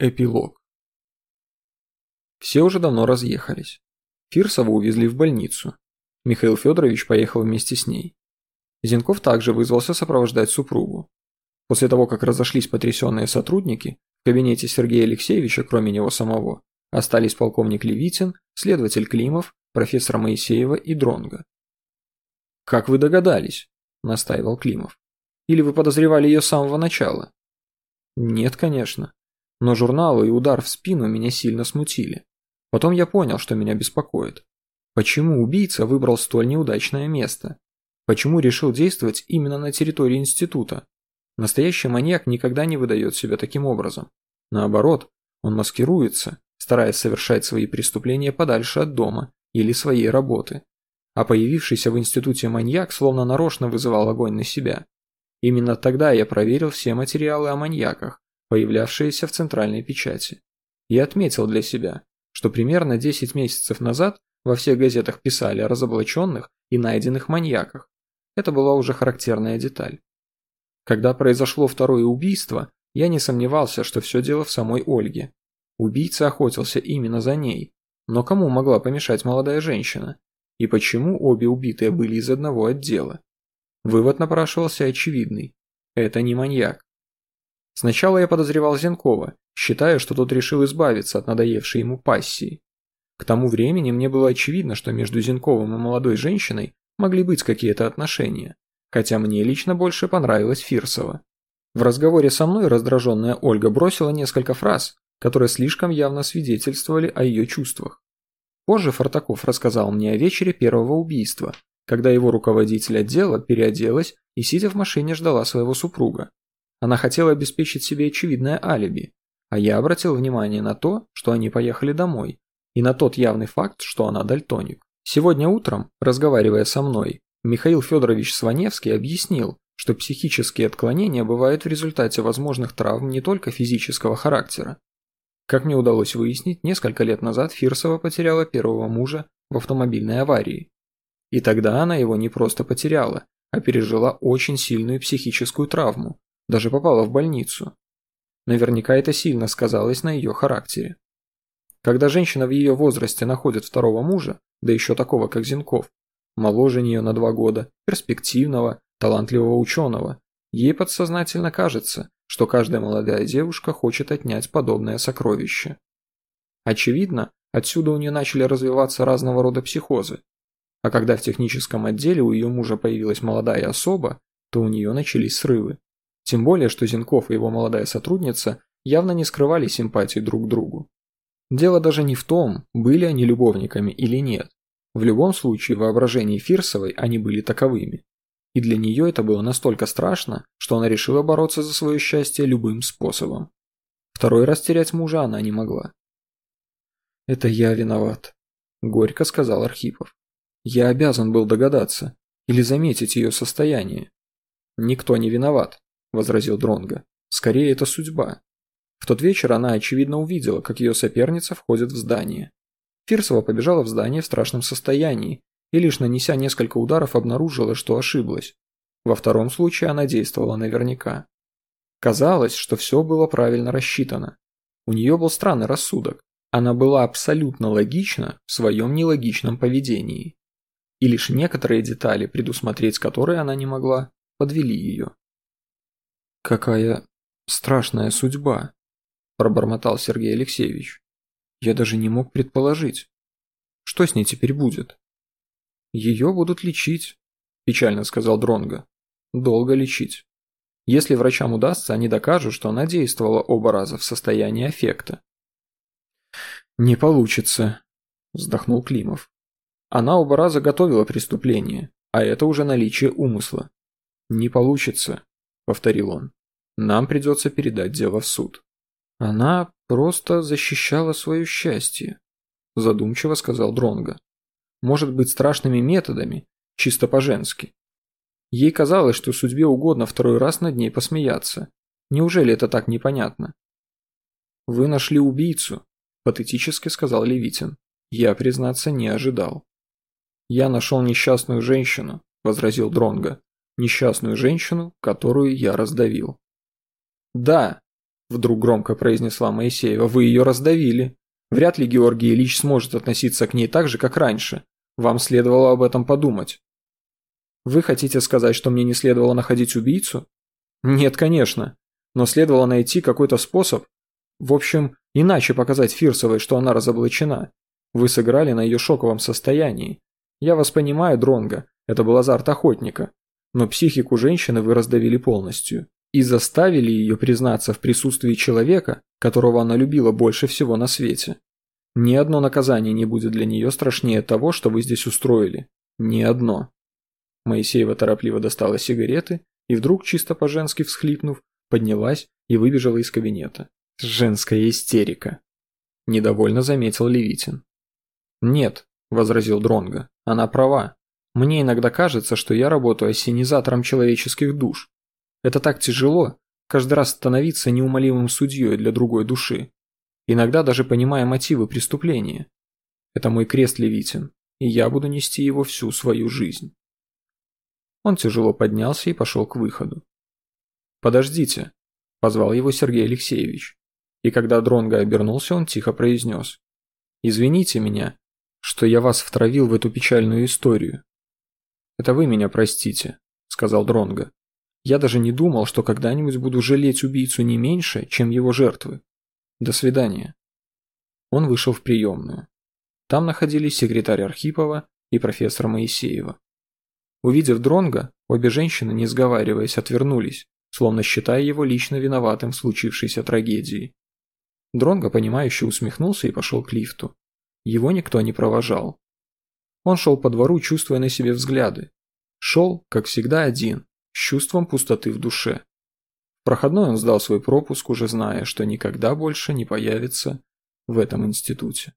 Эпилог. Все уже давно разъехались. Фирсову увезли в больницу. Михаил Федорович поехал вместе с ней. Зенков также вызвался сопровождать супругу. После того, как разошлись потрясенные сотрудники, в кабинете Сергея Алексеевича, кроме него самого, остались полковник Левитин, следователь Климов, профессор Моисеева и Дронга. «Как вы догадались?» – настаивал Климов. «Или вы подозревали ее с самого начала?» «Нет, конечно. Но журналы и удар в спину меня сильно смутили. Потом я понял, что меня беспокоит. Почему убийца выбрал столь неудачное место? Почему решил действовать именно на территории института? Настоящий маньяк никогда не выдает себя таким образом. Наоборот, он маскируется, стараясь совершать свои преступления подальше от дома или своей работы. А появившийся в институте маньяк словно нарочно вызывал огонь на себя. Именно тогда я проверил все материалы о маньяках, появлявшиеся в центральной печати. И отметил для себя, что примерно 10 месяцев назад во всех газетах писали о разоблаченных и найденных маньяках. Это была уже характерная деталь. Когда произошло второе убийство, я не сомневался, что все дело в самой Ольге. Убийца охотился именно за ней. Но кому могла помешать молодая женщина? И почему обе убитые были из одного отдела? Вывод напрашивался очевидный. Это не маньяк. Сначала я подозревал Зенкова, считая, что тот решил избавиться от надоевшей ему пассии. К тому времени мне было очевидно, что между Зенковым и молодой женщиной могли быть какие-то отношения, хотя мне лично больше понравилась Фирсова. В разговоре со мной раздраженная Ольга бросила несколько фраз, которые слишком явно свидетельствовали о ее чувствах. Позже Фартаков рассказал мне о вечере первого убийства, когда его руководитель отдела переоделась и, сидя в машине, ждала своего супруга. Она хотела обеспечить себе очевидное алиби, а я обратил внимание на то, что они поехали домой, и на тот явный факт, что она дальтоник. Сегодня утром, разговаривая со мной, Михаил Федорович Сваневский объяснил, что психические отклонения бывают в результате возможных травм не только физического характера. Как мне удалось выяснить, несколько лет назад Фирсова потеряла первого мужа в автомобильной аварии. И тогда она его не просто потеряла, а пережила очень сильную психическую травму, даже попала в больницу. Наверняка это сильно сказалось на ее характере. Когда женщина в ее возрасте находит второго мужа, да еще такого, как Зинков, моложе нее на два года, перспективного, талантливого ученого, ей подсознательно кажется, что каждая молодая девушка хочет отнять подобное сокровище. Очевидно, отсюда у нее начали развиваться разного рода психозы. А когда в техническом отделе у ее мужа появилась молодая особа, то у нее начались срывы. Тем более, что Зинков и его молодая сотрудница явно не скрывали симпатии друг к другу. Дело даже не в том, были они любовниками или нет. В любом случае, в воображении Фирсовой они были таковыми. И для нее это было настолько страшно, что она решила бороться за свое счастье любым способом. Второй раз терять мужа она не могла. «Это я виноват», – горько сказал Архипов. «Я обязан был догадаться или заметить ее состояние». «Никто не виноват», – возразил Дронго. «Скорее, это судьба». В тот вечер она, очевидно, увидела, как ее соперница входит в здание. Фирсова побежала в здание в страшном состоянии и лишь нанеся несколько ударов обнаружила, что ошиблась. Во втором случае она действовала наверняка. Казалось, что все было правильно рассчитано. У нее был странный рассудок. Она была абсолютно логична в своем нелогичном поведении. И лишь некоторые детали, предусмотреть которые она не могла, подвели ее. «Какая страшная судьба», – пробормотал Сергей Алексеевич. «Я даже не мог предположить. Что с ней теперь будет?» «Ее будут лечить», – печально сказал Дронго. «Долго лечить. Если врачам удастся, они докажут, что она действовала оба раза в состоянии аффекта». «Не получится», – вздохнул Климов. «Она оба раза готовила преступление, а это уже наличие умысла». «Не получится», – повторил он. Нам придется передать дело в суд. Она просто защищала свое счастье, задумчиво сказал Дронга. Может быть, страшными методами, чисто по-женски. Ей казалось, что судьбе угодно второй раз над ней посмеяться. Неужели это так непонятно? Вы нашли убийцу, патетически сказал Левитин. Я, признаться, не ожидал. Я нашел несчастную женщину, возразил Дронга. Несчастную женщину, которую я раздавил. «Да», Вдруг громко произнесла Моисеева. Вы ее раздавили. Вряд ли Георгий Ильич сможет относиться к ней так же, как раньше. Вам следовало об этом подумать. Вы хотите сказать, что мне не следовало находить убийцу? Нет, конечно. Но следовало найти какой-то способ. В общем, иначе показать Фирсовой, что она разоблачена. Вы сыграли на ее шоковом состоянии. Я вас понимаю, Дронга, это был азарт охотника. Но психику женщины вы раздавили полностью. И заставили ее признаться в присутствии человека, которого она любила больше всего на свете. Ни одно наказание не будет для нее страшнее того, что вы здесь устроили. Ни одно. Моисеева торопливо достала сигареты и вдруг, чисто по-женски всхлипнув, поднялась и выбежала из кабинета. Женская истерика. Недовольно заметил Левитин. «Нет», – возразил Дронга, – «она права. Мне иногда кажется, что я работаю ассенизатором человеческих душ. Это так тяжело, каждый раз становиться неумолимым судьей для другой души. Иногда даже понимая мотивы преступления. Это мой крест Левитин, и я буду нести его всю свою жизнь». Он тяжело поднялся и пошел к выходу. «Подождите», – позвал его Сергей Алексеевич. И когда Дронго обернулся, он тихо произнес. «Извините меня, что я вас втравил в эту печальную историю. Это вы меня простите, сказал Дронго. Я даже не думал, что когда-нибудь буду жалеть убийцу не меньше, чем его жертвы. До свидания. Он вышел в приемную. Там находились секретарь Архипова и профессор Моисеева. Увидев Дронга, обе женщины, не сговариваясь, отвернулись, словно считая его лично виноватым в случившейся трагедии. Дронго, понимающе усмехнулся и пошел к лифту. Его никто не провожал. Он шел по двору, чувствуя на себе взгляды. Шел, как всегда, один, чувством пустоты в душе. Проходной он сдал свой пропуск, уже зная, что никогда больше не появится в этом институте.